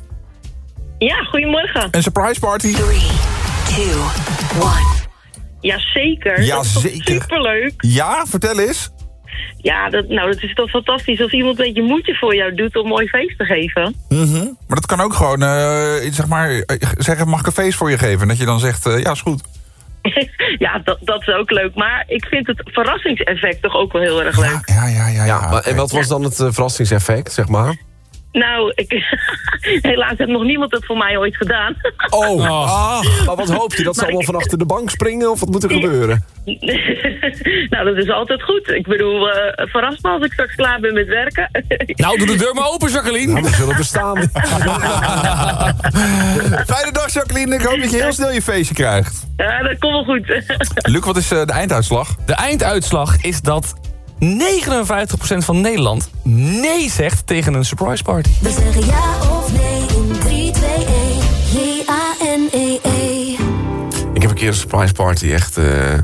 Ja, goedemorgen. een surprise party. Jazeker. Ja, dat is toch zeker. superleuk. Ja, vertel eens. Ja, dat, nou, dat is toch fantastisch als iemand een beetje moeite voor jou doet om een mooi feest te geven. Mhm. Maar dat kan ook gewoon, eh, zeg maar, eh, zeggen, mag ik een feest voor je geven? En dat je dan zegt, eh, ja, is goed. ja, dat, dat is ook leuk. Maar ik vind het verrassingseffect toch ook wel heel erg leuk. Ja, ja, ja. ja maar, en wat was dan het eh, verrassingseffect, zeg maar? Nou, ik, helaas heeft nog niemand het voor mij ooit gedaan. Oh, ah, maar wat hoopt u? Dat ze allemaal ik- van achter de bank springen? Of wat moet er gebeuren? nou, dat is altijd goed. Ik bedoel, eh verras me als ik straks klaar ben met werken. Nou, doe de deur maar open, Jacqueline. Nou, we zullen bestaan. Fijne dag, Jacqueline. Ik hoop dat je heel snel je feestje krijgt. Ja, dat komt wel goed. Luc, wat is eh, de einduitslag? De einduitslag is dat 59% van Nederland nee zegt tegen een surprise party. We zeggen ja of nee in 3, 2, 1. J-A-N-E-E. Ik heb een keer een surprise party echt eh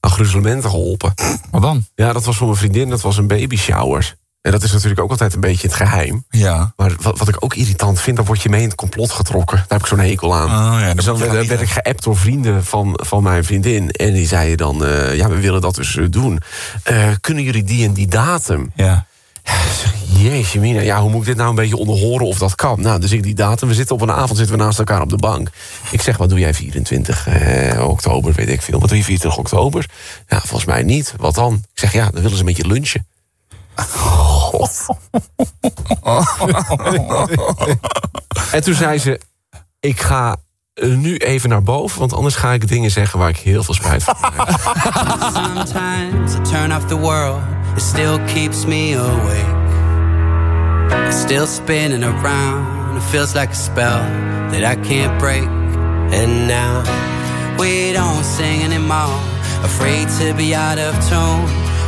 aan gruzelementen geholpen. Wat dan? Ja, dat was voor mijn vriendin, dat was een baby shower. En dat is natuurlijk ook altijd een beetje het geheim. Ja. Maar wat, wat ik ook irritant vind, dan word je mee in het complot getrokken. Daar heb ik zo'n hekel aan. Oh, ja, dus dan werd, ik geappt door vrienden van, van mijn vriendin. En die zeiden dan, eh, ja, we willen dat dus eh, doen. Eh, kunnen jullie die en die datum? Ja. Jeetje mina, ja, hoe moet ik dit nou een beetje onderhoren of dat kan? Nou, dus ik die datum, we zitten op een avond zitten we naast elkaar op de bank. Ik zeg, wat doe jij 24 eh, oktober, weet ik veel. Wat doe je 24 oktober? Ja, volgens mij niet. Wat dan? Ik zeg, ja, dan willen ze met je lunchen. En toen zei ze, ik ga nu even naar boven... want anders ga ik dingen zeggen waar ik heel veel spijt van heb. Sometimes I turn off the world, it still keeps me awake. It's still spinning around, it feels like a spell that I can't break. And now we don't sing anymore, afraid to be out of tune.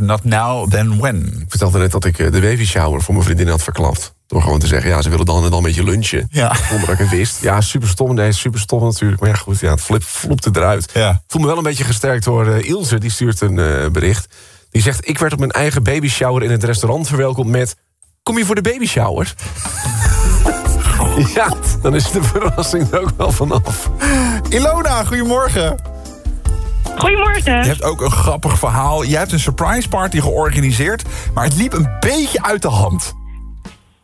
If Not Now, Then When. Ik vertelde net dat ik eh, de baby shower voor mijn vriendin had verklapt. Door gewoon te zeggen, ja, ze willen dan en dan een beetje lunchen. Ja. Zonder dat ik het wist. Ja, super stom. Nee, super stom natuurlijk. Maar ja, goed, ja, het flip, vloepte eruit. Ja. Ik voel me wel een beetje gesterkt door eh, Ilse. Die stuurt een eh, bericht. Die zegt, ik werd op mijn eigen baby shower in het restaurant verwelkomd met... Kom je voor de baby shower? ja, dan is de verrassing er ook wel vanaf. Ilona, goedemorgen. Goedemorgen. Je hebt ook een grappig verhaal. Jij hebt een surprise party georganiseerd, maar het liep een beetje uit de hand.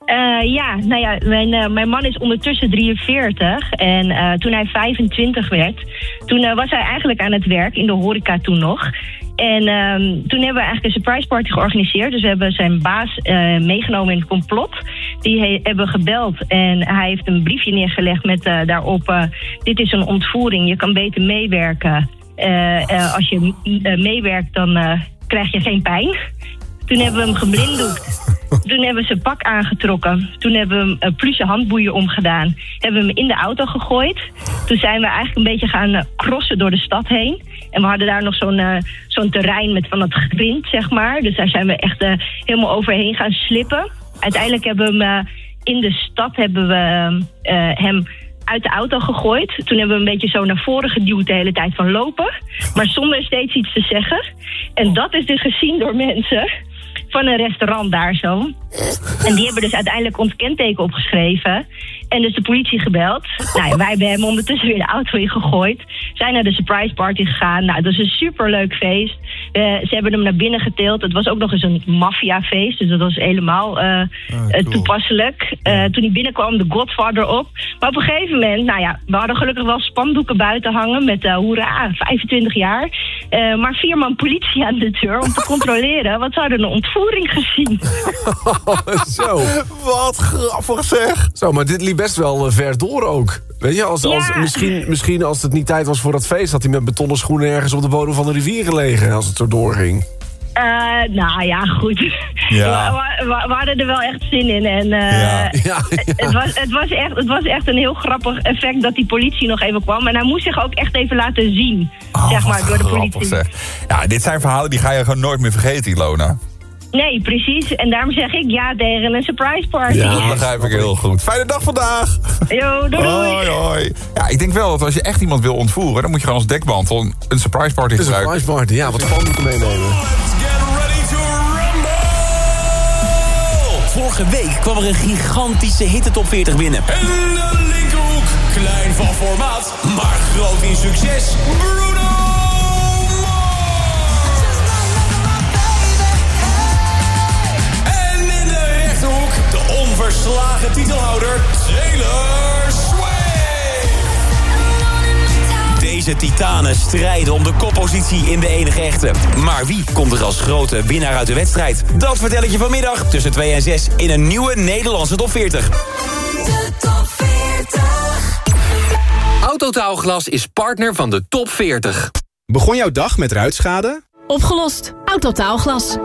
Eh, ja, nou ja, mijn, eh, mijn man is ondertussen 43. En eh, toen hij 25 werd, toen was hij eigenlijk aan het werk in de horeca toen nog. En ehm, toen hebben we eigenlijk een surprise party georganiseerd. Dus we hebben zijn baas meegenomen in het complot. Die he- hebben gebeld en hij heeft een briefje neergelegd met daarop... dit is een ontvoering, je kan beter meewerken. Eh, eh, als je eh, meewerkt, dan krijg je geen pijn. Toen hebben we hem geblinddoekt. Toen hebben we zijn pak aangetrokken. Toen hebben we hem pluche handboeien omgedaan. Hebben we hem in de auto gegooid. Toen zijn we eigenlijk een beetje gaan crossen door de stad heen. En we hadden daar nog zo'n zo'n terrein met van het grind, zeg maar. Dus daar zijn we echt helemaal overheen gaan slippen. Uiteindelijk hebben we hem in de stad hebben we, hem uit de auto gegooid. Toen hebben we een beetje zo naar voren geduwd de hele tijd van lopen. Maar zonder steeds iets te zeggen. En dat is dus gezien door mensen van een restaurant daar zo. En die hebben dus uiteindelijk ons kenteken opgeschreven. En dus de politie gebeld. Nou ja, wij hebben hem ondertussen weer de auto ingegooid. Zijn naar de surprise party gegaan. Nou, dat was een superleuk feest. Eh, ze hebben hem naar binnen getild. Het was ook nog eens een maffiafeest. Dus dat was helemaal eh, eh, toepasselijk. Eh, toen hij binnenkwam, de Godfather op. Maar op een gegeven moment, nou ja, we hadden gelukkig wel spandoeken buiten hangen. Met uh, hoera, 25 jaar. Eh, maar vier man politie aan de deur om te controleren. Want ze hadden een ontvoering gezien. Zo. Wat grappig zeg. Zo, maar dit liep best wel eh, ver door ook. Weet je, als, als, misschien, misschien als het niet tijd was voor dat feest... had hij met betonnen schoenen ergens op de bodem van de rivier gelegen... als het zo doorging. Eh, nou ja, goed. Ja. We, we- we hadden er wel echt zin in. En, eh, Ja. Ja, Het, was, het, was echt, het was echt een heel grappig effect dat die politie nog even kwam. En hij moest zich ook echt even laten zien, zeg maar, door de politie. Ja, dit zijn verhalen die ga je gewoon nooit meer vergeten, Ilona. Nee, precies. En daarom zeg ik ja tegen een surprise party. dat begrijp ik heel goed. Fijne dag vandaag. Yo, doei doei. Hoi, hoi. Ja, ik denk wel dat als je echt iemand wil ontvoeren... dan moet je gewoon als dekmantel een, een surprise party Een gebruiken. surprise party, ja, wat spandoeken meenemen. Vorige week kwam er een gigantische hitte top 40 binnen. En de linkerhoek, klein van formaat, maar groot in succes. Bruno de onverslagen titelhouder, Taylor Swift. Deze titanen strijden om de koppositie in de enige echte. Maar wie komt er als grote winnaar uit de wedstrijd? Dat vertel ik je vanmiddag tussen 2 en 6 in een nieuwe Nederlandse top 40. Autotaalglas is partner van de top 40. Begon jouw dag met ruitschade? Opgelost. Autotaalglas.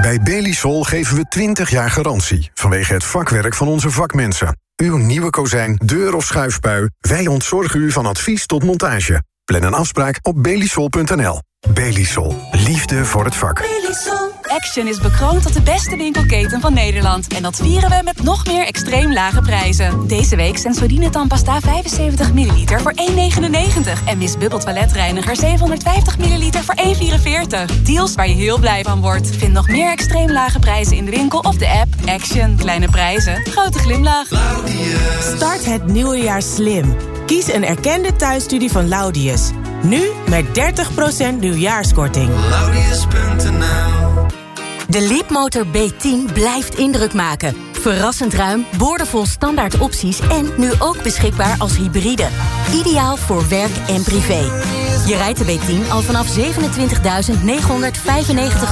Bij Belisol geven we 20 jaar garantie vanwege het vakwerk van onze vakmensen. Uw nieuwe kozijn, deur of schuifpui, wij ontzorgen u van advies tot montage. Plan een afspraak op belisol.nl. Belisol, liefde voor het vak. Action is bekroond tot de beste winkelketen van Nederland. En dat vieren we met nog meer extreem lage prijzen. Deze week Sensodyne tandpasta 75 ml voor 1,99. En Miss Bubble toiletreiniger 750 ml voor 1,44. Deals waar je heel blij van wordt. Vind nog meer extreem lage prijzen in de winkel of de app. Action. Kleine prijzen. Grote glimlach. Start het nieuwe jaar slim. Kies een erkende thuisstudie van Laudius. Nu met 30% nieuwjaarskorting. De Leapmotor B10 blijft indruk maken. Verrassend ruim, boordevol standaard opties en nu ook beschikbaar als hybride. Ideaal voor werk en privé. Je rijdt de B10 al vanaf 27.995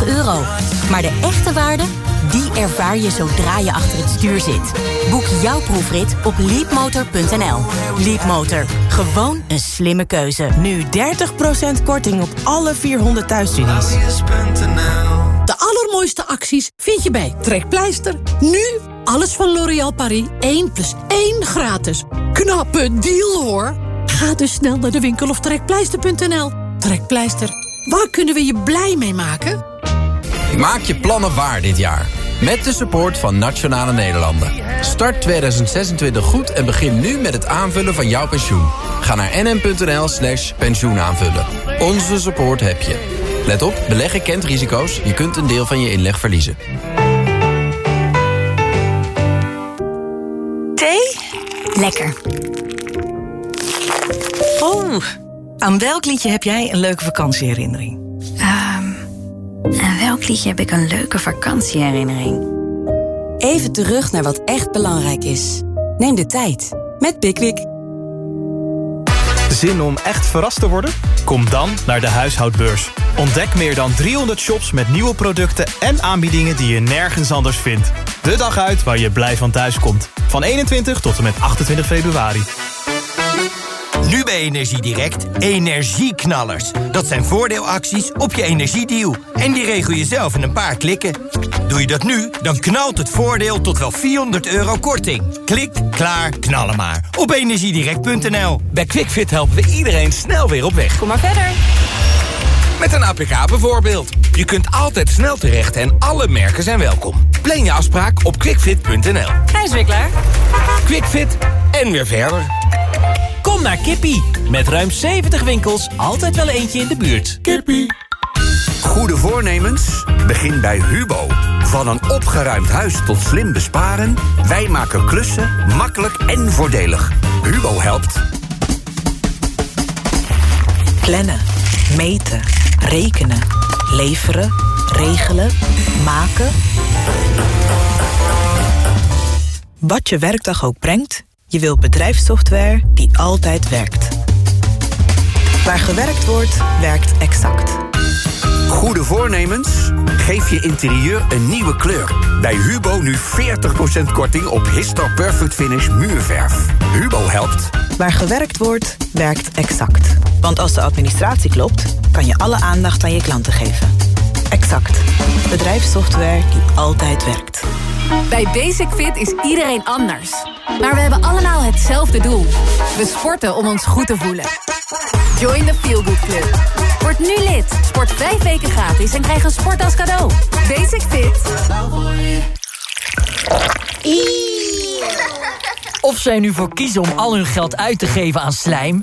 euro. Maar de echte waarde, die ervaar je zodra je achter het stuur zit. Boek jouw proefrit op leapmotor.nl. Leapmotor, gewoon een slimme keuze. Nu 30% korting op alle 400 thuisstudies. De allermooiste acties vind je bij Trekpleister. Nu alles van L'Oréal Paris 1 plus 1 gratis. Knappe deal hoor. Ga dus snel naar de winkel of trekpleister.nl. Trekpleister, waar kunnen we je blij mee maken? Maak je plannen waar dit jaar. Met de support van Nationale Nederlanden. Start 2026 goed en begin nu met het aanvullen van jouw pensioen. Ga naar nm.nl slash pensioenaanvullen. Onze support heb je. Let op, beleggen kent risico's. Je kunt een deel van je inleg verliezen. Thee? Lekker. Oh, aan welk liedje heb jij een leuke vakantieherinnering? Ehm, aan welk liedje heb ik een leuke vakantieherinnering? Even terug naar wat echt belangrijk is. Neem de tijd met Pickwick. Zin om echt verrast te worden? Kom dan naar de huishoudbeurs. Ontdek meer dan 300 shops met nieuwe producten en aanbiedingen die je nergens anders vindt. De dag uit waar je blij van thuis komt. Van 21 tot en met 28 februari. Nu bij Energiedirect, energieknallers. Dat zijn voordeelacties op je energiedeal. En die regel je zelf in een paar klikken. Doe je dat nu, dan knalt het voordeel tot wel 400 euro korting. Klik, klaar, knallen maar. Op energiedirect.nl. Bij QuickFit helpen we iedereen snel weer op weg. Kom maar verder. Met een APK bijvoorbeeld. Je kunt altijd snel terecht en alle merken zijn welkom. Plan je afspraak op quickfit.nl. Hij is weer klaar. Quickfit en weer verder. Kom naar Kippie. Met ruim 70 winkels, altijd wel eentje in de buurt. Kippie. Goede voornemens? Begin bij Hubo. Van een opgeruimd huis tot slim besparen... wij maken klussen makkelijk en voordelig. Hubo helpt. Plannen, meten, rekenen, leveren, regelen, maken. Wat je werkdag ook brengt, je wilt bedrijfssoftware die altijd werkt. Waar gewerkt wordt, werkt exact. Goede voornemens? Geef je interieur een nieuwe kleur. Bij Hubo nu 40% korting op Histor Perfect Finish muurverf. Hubo helpt. Waar gewerkt wordt, werkt exact. Want als de administratie klopt, kan je alle aandacht aan je klanten geven. Exact. Bedrijfssoftware die altijd werkt. Bij Basic Fit is iedereen anders. Maar we hebben allemaal hetzelfde doel. We sporten om ons goed te voelen. Join the Feel Good Club. Word nu lid. Sport vijf weken gratis en krijg een sport als cadeau. Basic Fit. Of zij nu voor kiezen om al hun geld uit te geven aan slijm...